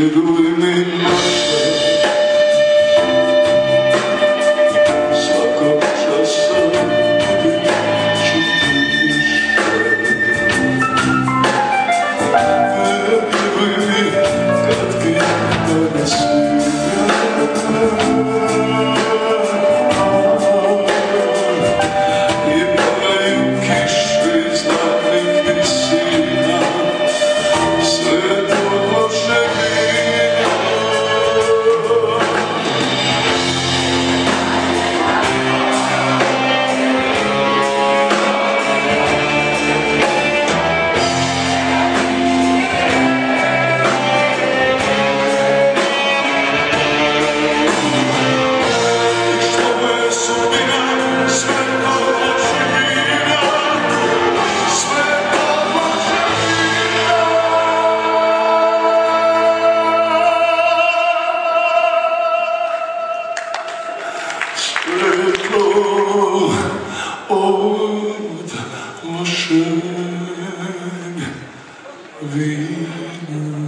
Bedouin Letlom the machine. Vino